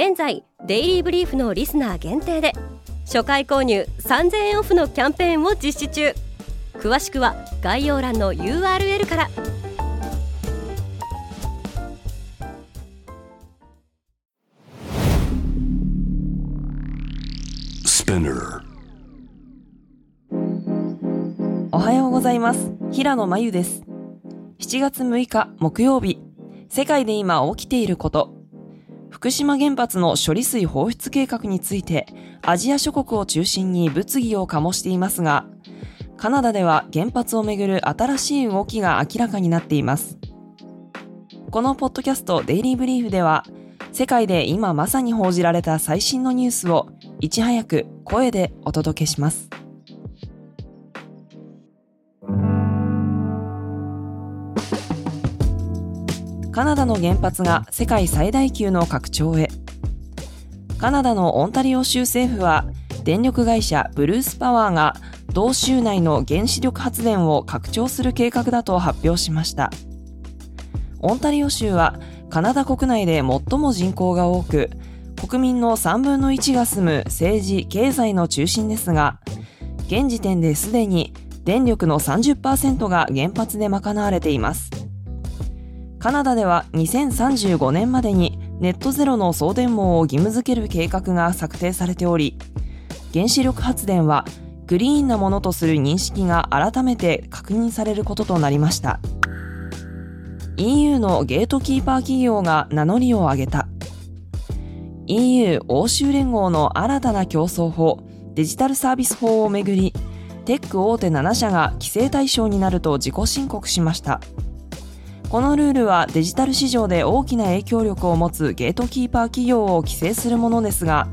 現在デイリーブリーフのリスナー限定で初回購入3000円オフのキャンペーンを実施中。詳しくは概要欄の URL から。おはようございます。平野真由です。7月6日木曜日。世界で今起きていること福島原発の処理水放出計画についてアジア諸国を中心に物議を醸していますが、カナダでは原発をめぐる新しい動きが明らかになっています。このポッドキャストデイリーブリーフでは、世界で今まさに報じられた最新のニュースをいち早く声でお届けします。カナダの原発が世界最大級の拡張へ。カナダのオンタリオ州政府は、電力会社ブルースパワーが同州内の原子力発電を拡張する計画だと発表しました。オンタリオ州はカナダ国内で最も人口が多く、国民の3分の1が住む政治・経済の中心ですが、現時点ですでに電力の30%が原発で賄われています。カナダでは2035年までにネットゼロの送電網を義務付ける計画が策定されており、原子力発電はグリーンなものとする認識が改めて確認されることとなりました。EU のゲートキーパー企業が名乗りを上げた。EU 欧州連合の新たな競争法、デジタルサービス法をめぐり、テック大手7社が規制対象になると自己申告しました。このルールはデジタル市場で大きな影響力を持つゲートキーパー企業を規制するものですが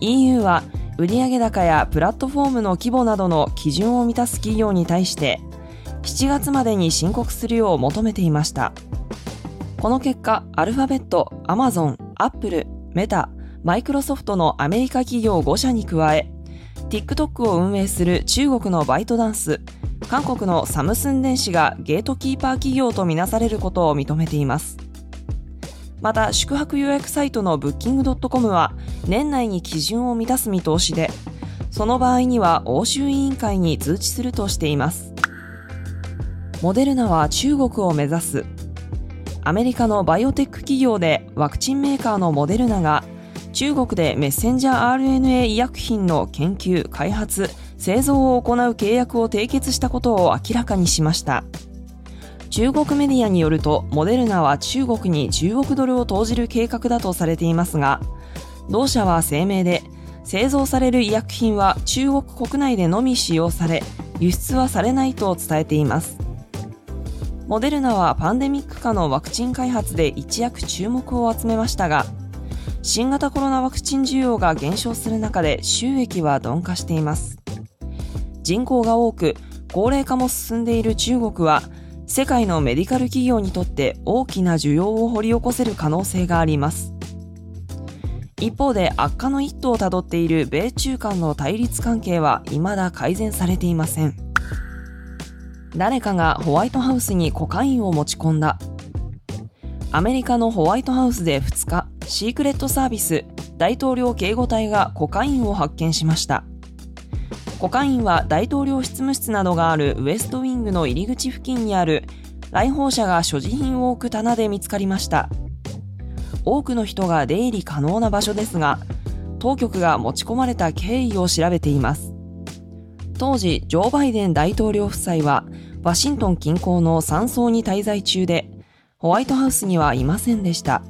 EU は売上高やプラットフォームの規模などの基準を満たす企業に対して7月までに申告するよう求めていました。この結果アルファベット、アマゾン、アップル、メタ、マイクロソフトのアメリカ企業5社に加え TikTok を運営する中国のバイトダンス韓国のサムスン電子がゲートキーパー企業とみなされることを認めています。また、宿泊予約サイトのブッキング .com は年内に基準を満たす見通しで、その場合には欧州委員会に通知するとしています。モデルナは中国を目指す。アメリカのバイオテック企業でワクチンメーカーのモデルナが中国でメッセンジャー RNA 医薬品の研究、開発、製造を行う契約を締結したことを明らかにしました。中国メディアによると、モデルナは中国に10億ドルを投じる計画だとされていますが、同社は声明で、製造される医薬品は中国国内でのみ使用され、輸出はされないと伝えています。モデルナはパンデミック下のワクチン開発で一躍注目を集めましたが、新型コロナワクチン需要が減少する中で収益は鈍化しています。人口が多く、高齢化も進んでいる中国は、世界のメディカル企業にとって大きな需要を掘り起こせる可能性があります。一方で悪化の一途をたどっている米中間の対立関係は未だ改善されていません。誰かがホワイトハウスにコカインを持ち込んだ。アメリカのホワイトハウスで2日、シークレットサービス大統領警護隊がコカインを発見しました。コカインは大統領執務室などがあるウエストウィングの入り口付近にある来訪者が所持品を置く棚で見つかりました。多くの人が出入り可能な場所ですが当局が持ち込まれた経緯を調べています。当時ジョー・バイデン大統領夫妻はワシントン近郊の山荘に滞在中でホワイトハウスにはいませんでした。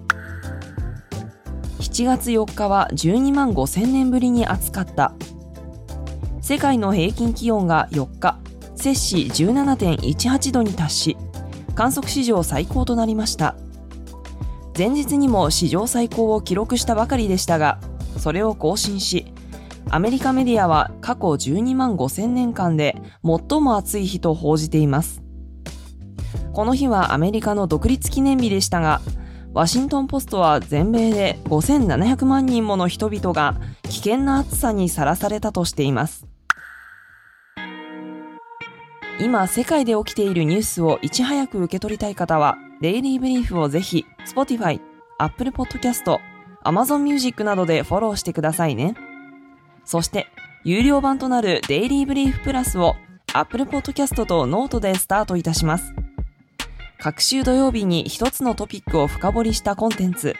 7月4日は12万5000年ぶりに暑かった世界の平均気温が4日、摂氏17.18度に達し、観測史上最高となりました。前日にも史上最高を記録したばかりでしたがそれを更新しアメリカメディアは過去12万5000年間で最も暑い日と報じていますこの日はアメリカの独立記念日でしたがワシントン・ポストは全米で5700万人もの人々が危険な暑さにさらされたとしています。今世界で起きているニュースをいち早く受け取りたい方はデイリーブリーフをぜひ Spotify、Apple Podcast、Amazon Music などでフォローしてくださいね。そして有料版となるデイリーブリーフプラスを Apple Podcast とノートでスタートいたします。各週土曜日に一つのトピックを深掘りしたコンテンツ。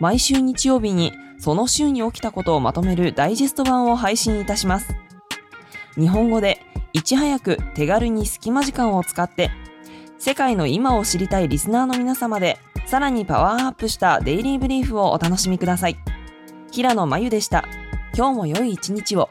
毎週日曜日にその週に起きたことをまとめるダイジェスト版を配信いたします。日本語でいち早く手軽に隙間時間を使って世界の今を知りたいリスナーの皆様でさらにパワーアップしたデイリーブリーフをお楽しみください。平野真由でした。今日も良い一日を。